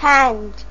Hand.